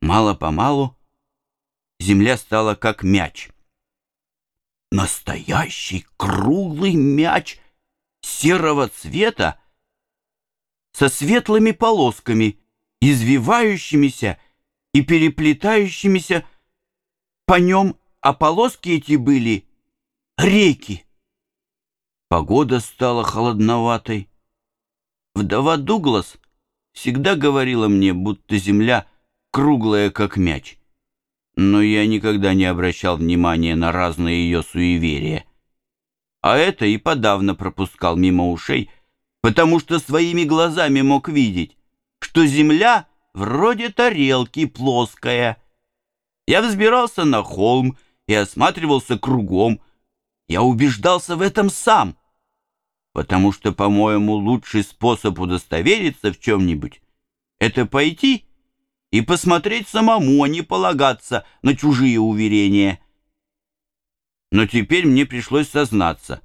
Мало-помалу земля стала как мяч. Настоящий круглый мяч серого цвета со светлыми полосками, извивающимися и переплетающимися по нем, а полоски эти были реки. Погода стала холодноватой. Вдова Дуглас всегда говорила мне, будто земля круглая, как мяч. Но я никогда не обращал внимания на разные ее суеверия. А это и подавно пропускал мимо ушей, потому что своими глазами мог видеть, что земля вроде тарелки плоская. Я взбирался на холм и осматривался кругом. Я убеждался в этом сам — потому что, по-моему, лучший способ удостовериться в чем-нибудь — это пойти и посмотреть самому, а не полагаться на чужие уверения. Но теперь мне пришлось сознаться,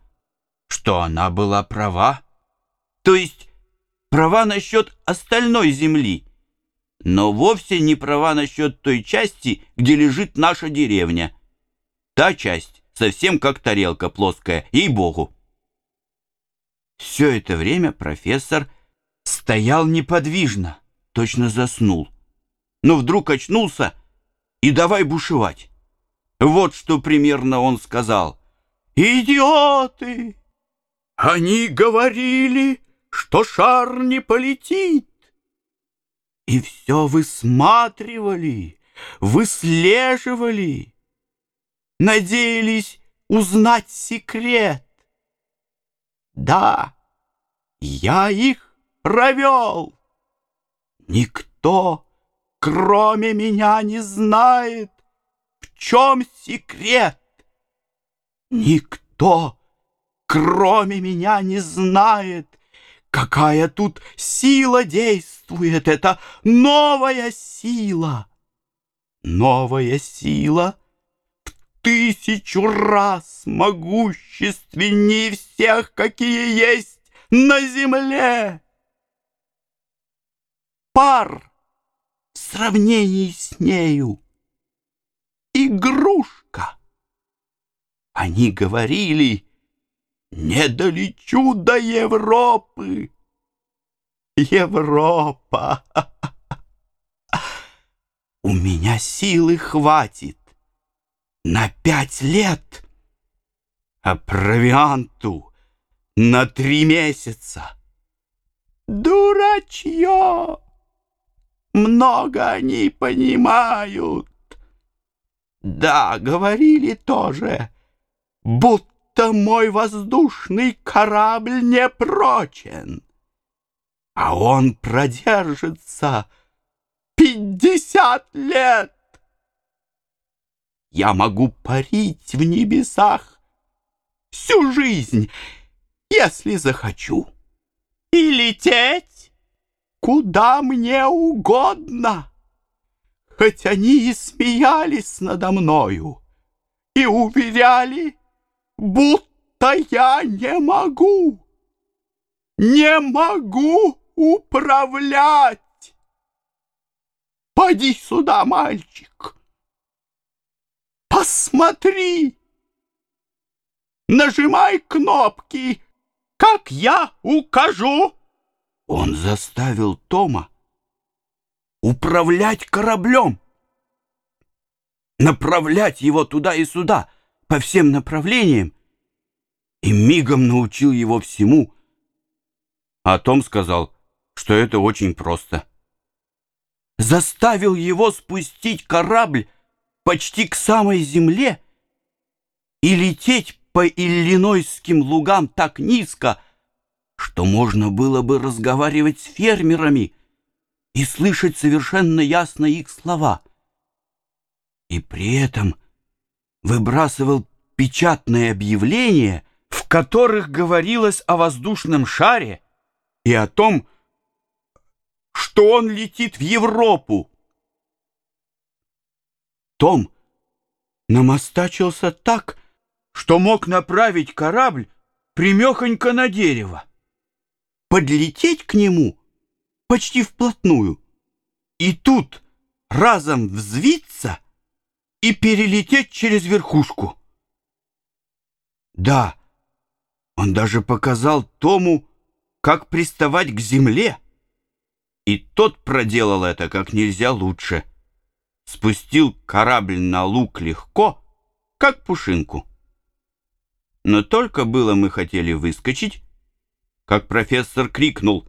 что она была права, то есть права насчет остальной земли, но вовсе не права насчет той части, где лежит наша деревня. Та часть совсем как тарелка плоская, ей-богу. Все это время профессор стоял неподвижно, точно заснул. Но вдруг очнулся и давай бушевать. Вот что примерно он сказал. «Идиоты! Они говорили, что шар не полетит. И все высматривали, выслеживали, надеялись узнать секрет. Да, я их провел. Никто, кроме меня, не знает, в чем секрет. Никто, кроме меня, не знает, какая тут сила действует. Это новая сила. Новая сила — тысячу раз могущественнее всех, какие есть на земле. Пар в сравнении с нею. Игрушка. Они говорили, не долечу до Европы. Европа. У меня силы хватит на пять лет, а провианту на три месяца. Дурачье! Много они понимают. Да, говорили тоже, будто мой воздушный корабль не прочен, а он продержится пятьдесят лет. Я могу парить в небесах всю жизнь, если захочу, и лететь куда мне угодно. Хоть они и смеялись надо мною и уверяли, будто я не могу, не могу управлять. Поди сюда, мальчик. Посмотри! Нажимай кнопки, как я укажу!» Он заставил Тома управлять кораблем, направлять его туда и сюда, по всем направлениям, и мигом научил его всему. А Том сказал, что это очень просто. Заставил его спустить корабль почти к самой земле и лететь по иллинойским лугам так низко, что можно было бы разговаривать с фермерами и слышать совершенно ясно их слова. И при этом выбрасывал печатные объявления, в которых говорилось о воздушном шаре и о том, что он летит в Европу. Том намостачился так, что мог направить корабль примехонько на дерево, подлететь к нему почти вплотную. И тут разом взвиться и перелететь через верхушку. Да, он даже показал Тому, как приставать к земле, и тот проделал это как нельзя лучше. Спустил корабль на луг легко, как пушинку. Но только было мы хотели выскочить, как профессор крикнул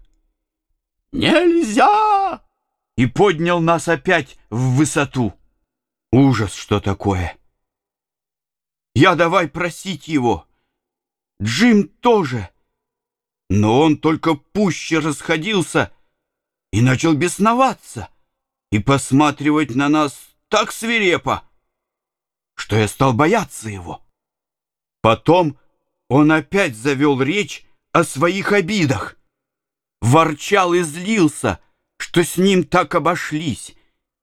«Нельзя!» и поднял нас опять в высоту. Ужас, что такое! Я давай просить его. Джим тоже. Но он только пуще расходился и начал бесноваться и посматривать на нас так свирепо, что я стал бояться его. Потом он опять завел речь о своих обидах, ворчал и злился, что с ним так обошлись,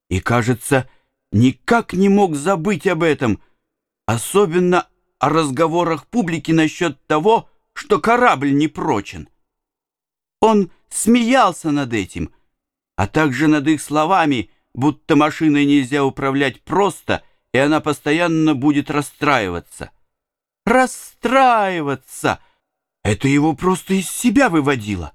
и, кажется, никак не мог забыть об этом, особенно о разговорах публики насчет того, что корабль не прочен. Он смеялся над этим, а также над их словами, будто машиной нельзя управлять просто, и она постоянно будет расстраиваться. Расстраиваться! Это его просто из себя выводило.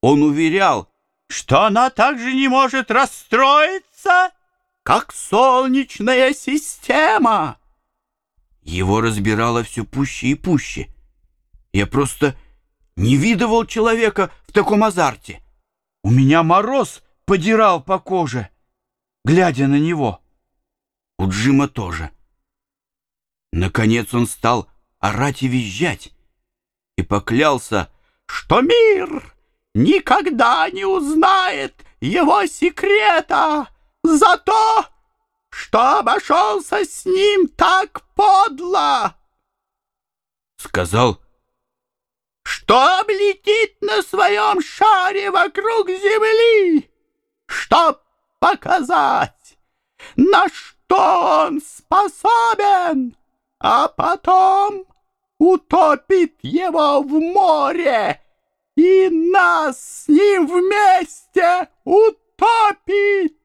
Он уверял, что она также не может расстроиться, как солнечная система. Его разбирало все пуще и пуще. Я просто не видывал человека в таком азарте. У меня мороз подирал по коже, глядя на него. У Джима тоже. Наконец он стал орать и визжать и поклялся, что мир никогда не узнает его секрета за то, что обошелся с ним так подло. Сказал, что облетит на своем шаре вокруг земли, чтоб показать, на что он способен, а потом утопит его в море и нас с ним вместе утопит.